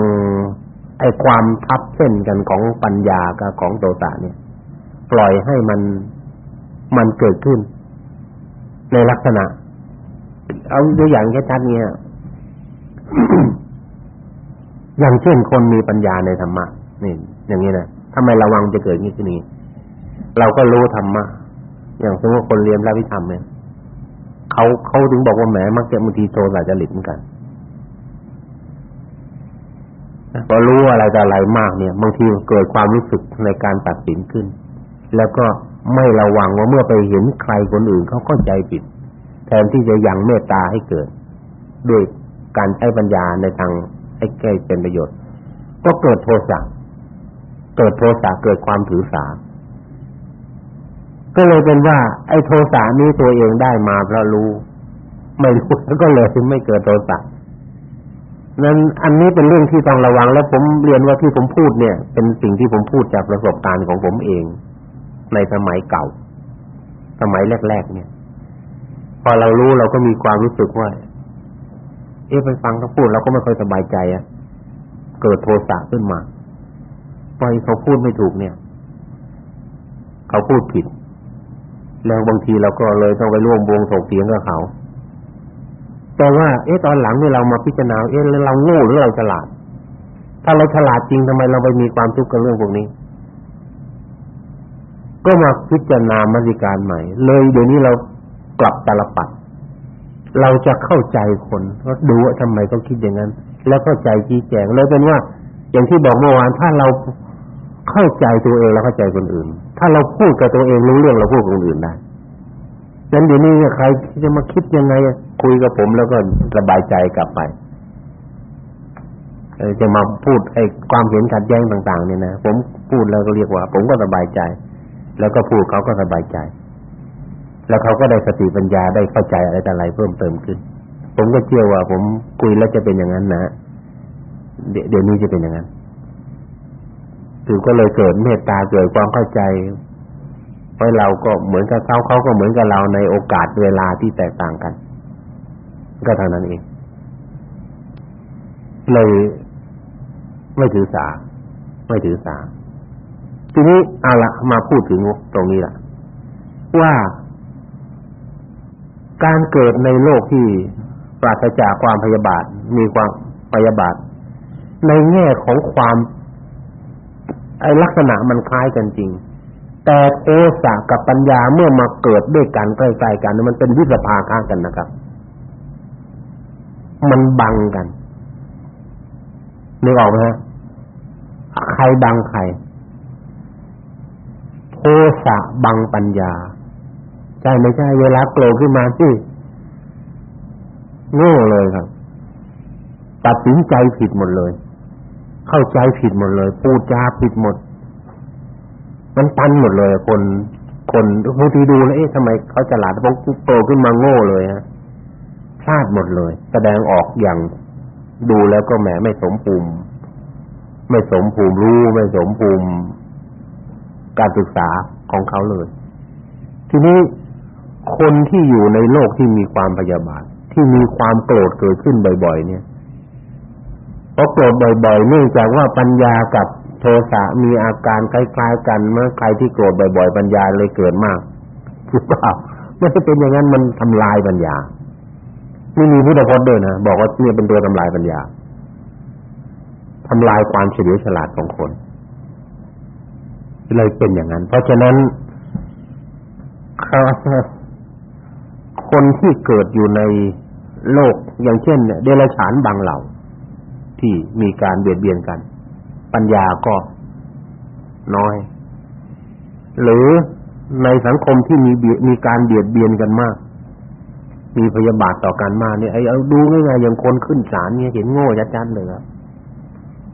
ไอ้ความทับเส้นกันของปัญญากับของโตตะเนี่ย ปล่อยให้มันมันเกิดขึ้น ในลักษณะ เอาตัวอย่างแค่ชัดเนี่ยอย่างเช่นคนมีปัญญาในธรรมะนี่อย่างนี้นะ ทำไมระวังจะเกิดนี้ขึ้นนี้เราก็รู้ธรรมะอย่างสมมติคนเรียนพระวิธรรมเนี่ยเขาเขาถึงบอกว่าแหมมักจะบางทีโทสะจริตเหมือนกันพอรู้อะไรแต่อะไรมากเนี่ยบางทีเกิดความรู้สึกในการตัดสินขึ้น แล้วก็ไม่ระวังว่าเมื่อไปเห็นใครคนอื่นเขาก็ใจผิด แทนที่จะยังเมตตาให้เกิด ด้วยการใช้ปัญญาในทางให้แก้เป็นประโยชน์ ก็เกิดโทสะ เกิดโทสะเกิดความถือสา ก็เลยเป็นว่า ไอ้โทสะนี้ตัวเองได้มาเพราะรู้ ไม่รู้แล้วก็เลยไม่เกิดโทสะนั้นอันนี้เป็นเรื่องที่ต้องระวัง และผมเรียนว่าที่ผมพูดเนี่ย เป็นสิ่งที่ผมพูดจากประสบการณ์ของผมเอง ในสมัยเก่า สมัยแรกๆเนี่ย พอเรารู้เราก็มีความรู้สึกว่า เอ๊ะไปฟังเขาพูดเราก็ไม่ค่อยสบายใจอะเกิดโทสะขึ้นมา ปล่อยเขาพูดไม่ถูกเนี่ย เขาพูดผิด แล้วบางทีเราก็เลยต้องไปร่วมวงถกเถียงกับเขา แต่ว่าเอ๊ะตอนหลังเนี่ยเรามาพิจารณาเอ๊ะเราโง่หรือเราฉลาด ถ้าเราฉลาดจริงทำไมเราไปมีความทุกข์กับเรื่องพวกนี้ ก็มาพิจารณามติการใหม่ เลยเดี๋ยวนี้เรากลับตลปัดเราจะเข้าใจคนว่าดูว่าทำไมเขาคิดอย่างนั้น แล้วเข้าใจชี้แจงเลยเป็นว่า อย่างที่บอกเมื่อวานถ้าเรา เข้าใจตัวเองแล้วเข้าใจคนอื่น ถ้าเราพูดกับตัวเองรู้เรื่องเราพูดกับคนอื่นได้ฉะนั้นเดี๋ยวนี้ใครจะมาคิดยังไงคุยกับผมแล้วก็สบายใจกลับไปจะมาพูดไอ้ความเห็นขัดแย้งต่าง ๆ เนี่ยนะผมพูดแล้วก็เรียกว่า ผมก็สบายใจ แล้วก็พูดเขาก็สบายใจ แล้วเขาก็ได้สติปัญญาได้เข้าใจอะไรต่ออะไรเพิ่มเติมขึ้น ผมก็เชื่อว่า ผมคุยแล้วจะเป็นอย่างนั้นนะเดี๋ยวนี้จะเป็นอย่างนั้น คือก็เลยเกิดเมตตาเกิดความเข้าใจเพราะเราก็เหมือนกับเขาเขาก็เหมือนกับเราในโอกาสเวลาที่แตกต่างกัน ก็เท่านั้นเอง เลยไม่ถือสา ไม่ถือสา ทีนี้เอาละมาพูดถึงตรงนี้ละว่าการเกิดในโลกที่ปราศจากความพยาบาทมีความพยาบาทในแง่ของความ ไอ้ลักษณะมันคล้ายกันจริง แต่โทสะกับปัญญาเมื่อมาเกิดด้วยกันใกล้ๆกันมันเป็นวิสภาค้ากันนะครับ มันบังกันนึกออกไหมฮะใครบังใครโทสะบังปัญญาใช่ไม่ใช่เวลาโกรธขึ้นมาสิโง่เลยครับ ตัดสินใจผิดหมดเลย เข้าใจผิดหมดเลย พูดจาผิดหมด มันตันหมดเลย คนคนบางทีดูแล้วเอ๊ะทำไมเขาฉลาดพอโตขึ้นมาโง่เลยฮะพลาดหมดเลย แสดงออกอย่างดูแล้วก็แหมไม่สมภูมิ ไม่สมภูมิรู้ไม่สมภูมิการศึกษาของเขาเลย ทีนี้คนที่อยู่ในโลกที่มีความพยาบาทที่มีความโกรธเกิดขึ้นบ่อย ๆ เนี่ย พราะโกรธบ่อยๆเนื่องจากว่าปัญญากับโทสะมีอาการคล้ายๆกันเมื่อใครที่โกรธบ่อยๆปัญญาเลยเกิดมากหรือเปล่าไม่ใช่เป็นอย่างนั้นมันทำลายปัญญาไม่มีพุทธพจน์ด้วยนะบอกว่าเนี่ยเป็นตัวทำลายปัญญาทำลายความเฉลียวฉลาดของคนเลยเป็นอย่างนั้น เพราะฉะนั้นคนที่เกิดอยู่ในโลกอย่างเช่นเนี่ยเดรัจฉานบางเหล่า ที่มีการเบียดเบียนกัน ปัญญาก็น้อย หรือในสังคมที่มีมีการเบียดเบียนกันมาก มีพยาบาทต่อกันมากเนี่ยไอ้เอาดูง่ายๆอย่างคนขึ้นศาลเนี่ยเห็นโง่ชัดๆเลยครับ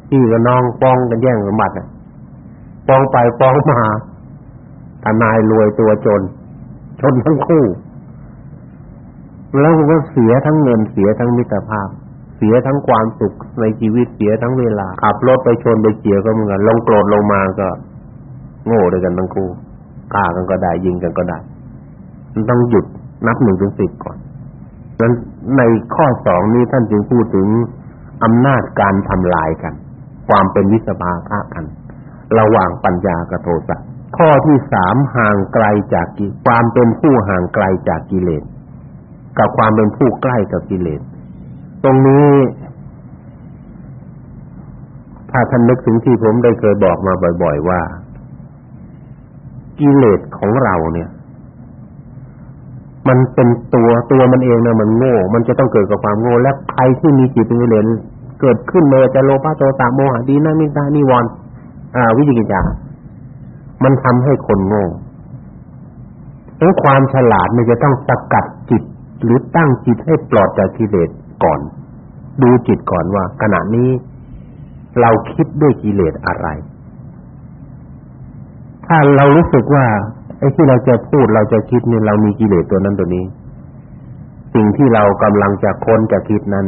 พี่กับน้องฟ้องกันแย่งสมบัติอะฟ้องไปฟ้องมาทนายรวยตัวจน ชนทั้งคู่ แล้วก็เสียทั้งเงินเสียทั้งมิตรภาพ เสียทั้งความสุขในชีวิตเสียทั้งเวลาขับรถไปชนไปเฉียวก็เหมือนกันลงโกรธลงมาก็ โง่ด้วยกันทั้งคู่ฆ่ากันก็ได้ยิงกันก็ได้มันต้องหยุดนับหนึ่งถึงสิบก่อนนั้นในข้อสองนี้ท่านจึงพูดถึงอำนาจการทำลายกัน ความเป็นวิสภาคะกัน ระหว่างปัญญากับโทสะข้อที่สามห่างไกลจากกิความเป็นผู้ห่างไกลจากกิเลสกับความเป็นผู้ใกล้กับกิเลส ตรงนี้ถ้าท่านนึกถึงที่ผมได้เคยบอกมาบ่อย ๆ ว่า กิเลสของเราเนี่ย มันเป็นตัวตัวมันเองนะมันโง่ มันจะต้องเกิดกับความโง่และใครที่มีจิตเป็นกิเลสเกิดขึ้นเลยจะโลภะโทสะโมหะดีนะมิตานิวรณ์อ่า วิจิกิจฉามันทำให้คนโง่ดังความฉลาดมันจะต้องสกัดจิตหรือตั้งจิตให้ปลอดจากกิเลส ก่อน ดูจิตก่อนว่าขณะนี้เราคิดด้วยกิเลสอะไร ถ้าเรารู้สึกว่าไอ้ที่เราจะพูดเราจะคิดเนี่ยเรามีกิเลสตัวนั้นตัวนี้ สิ่งที่เรากำลังจะค้นจะคิดนั้น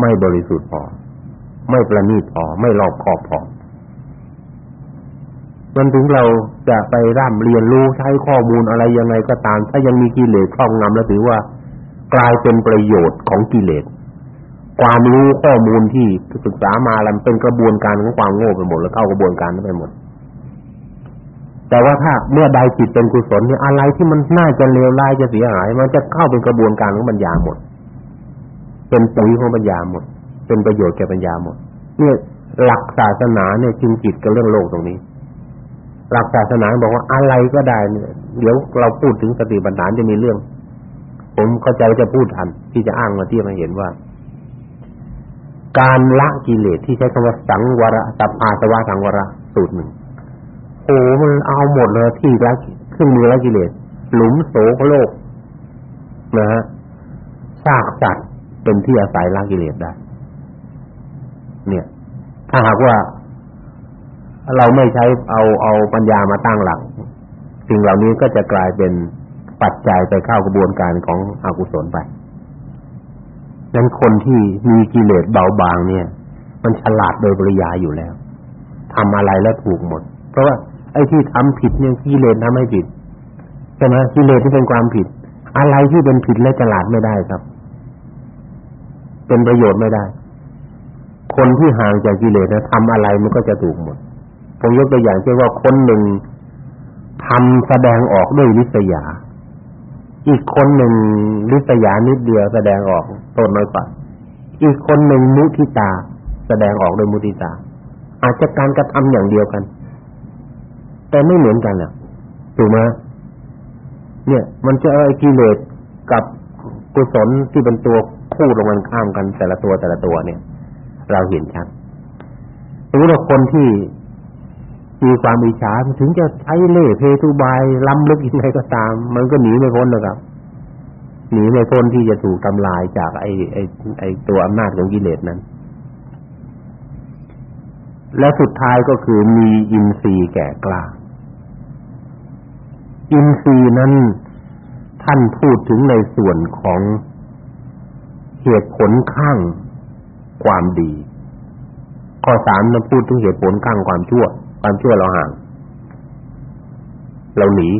ไม่บริสุทธิ์พอ ไม่ประณีตพอ ไม่รอบคอบพอจนถึงเราจะไปร่ำเรียนรู้ใช้ข้อมูลอะไรยังไงก็ตาม ถ้ายังมีกิเลสครอบงำแล้วถือว่า กลายเป็นประโยชน์ของกิเลสความรู้ข้อมูลที่ศึกษามาแล้วเป็นกระบวนการของความโง่ไปหมดแล้วเข้ากระบวนการนั้นไปหมด แต่ว่าถ้าเมื่อใดจิตเป็นกุศลเนี่ยอะไรที่มันน่าจะเลวร้ายจะเสียหาย มันจะเข้าเป็นกระบวนการของปัญญาหมด เป็นปุ๋ยของปัญญาหมด เป็นประโยชน์แก่ปัญญาหมด เนี่ยหลักศาสนาเนี่ยจึงจิตกับเรื่องโลกตรงนี้ หลักศาสนาบอกว่าอะไรก็ได้เนี่ยเดี๋ยวเราพูดถึงสติปัฏฐาจะมีเรื่อง ผมเข้าใจจะพูดทันที่จะอ้างมาที่มาเห็นว่า การละกิเลสที่ใช้คำว่าสังวรสัพพาสวะสังวรสูตรหนึ่งโอ้มันเอาหมดเลยที่ละเครื่องมือละกิเลสหลุมโสโลกนะฮะซากจัดเป็นที่อาศัยละกิเลสได้ เนี่ย ถ้าหากว่า เราไม่ใช้เอาเอาปัญญามาตั้งหลักสิ่งเหล่านี้ก็จะกลายเป็น ปัจจัยไปเข้ากระบวนการของอกุศลไปนั้นคนที่มีกิเลสเบาบางเนี่ย มันฉลาดโดยปริยายอยู่แล้วทำอะไรแล้วถูกหมด เพราะว่าไอ้ที่ทำผิดเนี่ยกิเลสทำให้ผิดใช่ไหมกิเลสที่เป็นความผิด อะไรที่เป็นผิดและฉลาดไม่ได้ครับ เป็นประโยชน์ไม่ได้ คนที่ห่างจากกิเลสนะทำอะไรมันก็จะถูกหมดผมยกตัวอย่างเช่นว่าคนหนึ่งทำแสดงออกด้วยวิสยา อีกคนหนึ่งลิษยานิดเดียวแสดงออกตนน้อยกว่าอีกคนหนึ่งมุทิตา แสดงออกโดยมุทิตา อาจจะการกระทำอย่างเดียวกัน แต่ไม่เหมือนกันอะถูกไหมเนี่ย มันจะไอ้กิเลสกับกุศลที่เป็นตัวคู่ลงมันข้ามกันแต่ละตัวแต่ละตัวเนี่ย เราเห็นชัดสมมติว่าคนที่ มีความอิจฉาถึงจะใช้เล่เพทุบายล้ำลึกยังไงก็ตาม มันก็หนีไม่พ้นนะครับหนีไม่พ้นที่จะถูกทำลายจากไอ้ไอ้ไอ้ตัวอำนาจของกิเลสนั้น และสุดท้ายก็คือมีอินทรีย์แก่กล้าอินทรีย์นั้นท่านพูดถึงในส่วนของเหตุผลข้างความดี ข้อสามนั้นพูดถึงเหตุผลข้างความชั่ว ความชั่วเราห่าง เราหนี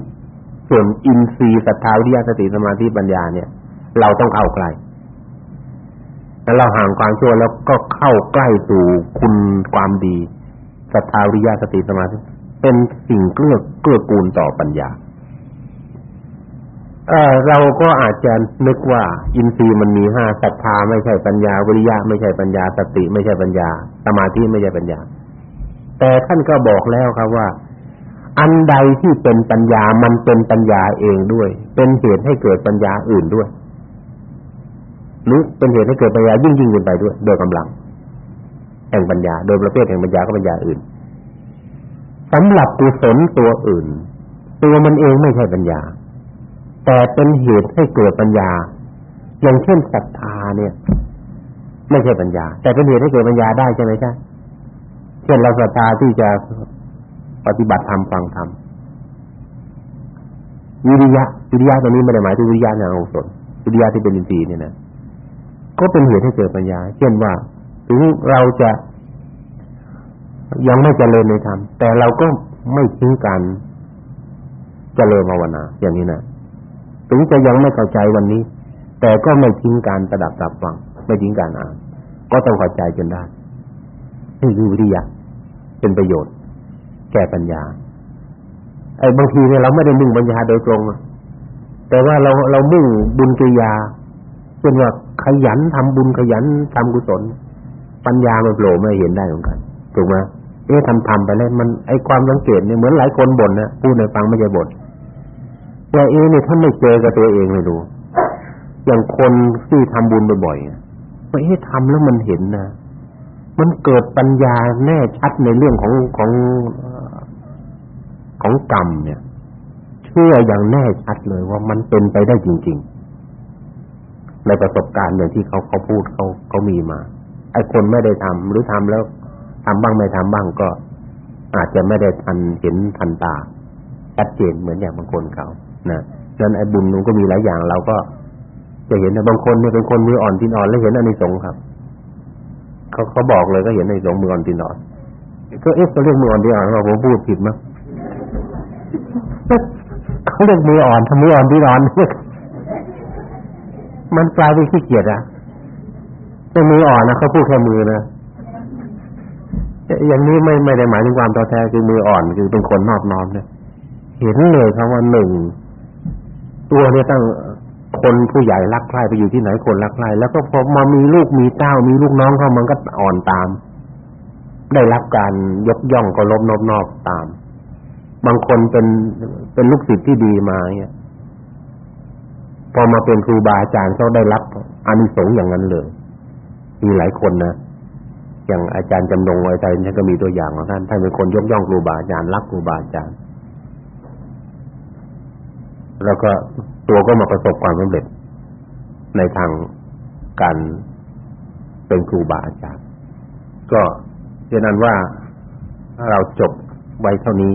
ส่วนอินทรีย์ศรัทธาวิริยะสติสมาธิปัญญาเนี่ย เราต้องเข้าใกล้แล้วเราห่างความชั่วแล้วก็เข้าใกล้สู่คุณความดีศรัทธาวิริยะสติสมาธิเป็นสิ่งเกื้อเกื้อกูลต่อปัญญาเออเราก็อาจจะนึกว่า อินทรีย์มันมีห้าศรัทธาไม่ใช่ปัญญาวิริยะไม่ใช่ปัญญาสติไม่ใช่ปัญญา สมาธิไม่ใช่ปัญญา แต่ท่านก็บอกแล้วครับว่า อันใดที่เป็นปัญญามันเป็นปัญญาเองด้วย เป็นเหตุให้เกิดปัญญาอื่นด้วยหรือเป็นเหตุให้เกิดปัญญายิ่งยิ่งขึ้นไปด้วย โดยกำลังแห่งปัญญา โดยประเภทแห่งปัญญาก็ปัญญาอื่นสำหรับกุศลตัวอื่น ตัวมันเองไม่ใช่ปัญญา แต่เป็นเหตุให้เกิดปัญญา อย่างเช่นศรัทธาเนี่ย ไม่ใช่ปัญญา แต่เป็นเหตุให้เกิดปัญญาได้ใช่ไหมใช่ ช่นเราศรัทธาที่จะปฏิบัติธรรมฟังธรรมวิริยะวิริยะตัวนี้ไม่ได้หมายถึงวิริยะในองค์สนวิริยะที่เป็นอินทรีย์เนี่ยนะก็เป็นเหตุให้เกิดปัญญา เช่นว่า ถึงเราจะยังไม่เจริญในธรรมแต่เราก็ไม่ทิ้งการเจริญภาวนา อย่างนี้นะถึงจะยังไม่เข้าใจวันนี้ แต่ก็ไม่ทิ้งการประดับรับฟัง ไม่ทิ้งการอ่าน ก็ต้องเข้าใจจนได้นี่คือวิริยะ เป็นประโยชน์ แก่ปัญญาไอ้บางทีเนี่ยเราไม่ได้มุ่งปัญญาโดยตรงแต่ว่าเราเรามุ่งบุญกิริยาเช่นว่าขยันทำบุญขยันทำกุศล ปัญญามันโผล่มาเห็นได้เหมือนกันถูกไหมเอ๊ะทำทำไปแล้วมันไอ้ความสังเกตเนี่ยเหมือนหลายคนบ่นนะพูดในฟังไม่ใช่บ่นว่าเอ๊ะเนี่ยท่านไม่เจอกับตัวเองเลยดูอย่างคนที่ทำบุญบ่อยๆว่าเอ๊ะทำแล้วมันเห็นนะ มันเกิดปัญญาแน่ชัดในเรื่องของของของกรรมเนี่ยเชื่ออย่างแน่ชัดเลยว่ามันเป็นไปได้จริง ๆ ในประสบการณ์อย่างที่เขาเขาพูดเขาเขามีมาไอ้คนไม่ได้ทำหรือทำแล้วทำบ้างไม่ทำบ้างก็ อาจจะไม่ได้ทันเห็นทันตาชัดเจนเหมือนอย่างบางคนเขานะฉะนั้นไอ้บุญมันก็มีหลายอย่างเราก็จะเห็นนะบางคนเนี่ยเป็นคนมืออ่อนทินอ่อนแล้วเห็นอานิสงส์ครับ เขาเขาบอกเลยก็เห็นอานิสงมืออ่อนทินอนก็เอ๊ะเขาเรียกมืออ่อนทินอ่อนเราผมพูดผิดมั้ยเขาเรียกมืออ่อนทำมืออ่อนทินอ่อนมันกลายเป็นขี้เกียจอะเป็นมืออ่อนนะเขาพูดแค่มือนะอย่างนี้ไม่ไม่ได้หมายถึงความต่อแท้คือมืออ่อนคือเป็นคนนอบน้อมเนี่ยเห็นเลยครับว่าหนึ่งตัวเนี่ยตั้ง คนผู้ใหญ่รักใคร่ไปอยู่ที่ไหนคนรักใคร่แล้วก็พอมามีลูกมีเต้ามีลูกน้องเข้ามันก็อ่อนตาม ได้รับการยกย่องก็ลบนอบนอบตาม บางคนเป็นเป็นลูกศิษย์ที่ดีมาเนี่ยพอมาเป็นครูบาอาจารย์เขาได้รับอานิสงส์อย่างนั้นเลยมีหลายคนนะอย่างอาจารย์จำนงไว้ใจฉันก็มีตัวอย่างของท่านท่านเป็นคนยกย่องครูบาอาจารย์รักครูบาอาจารย์ แล้วก็ตัวก็มาประสบความสำเร็จในทางการเป็นครูบาอาจารย์ ก็เช่นนั้นว่าเราจบไว้เท่านี้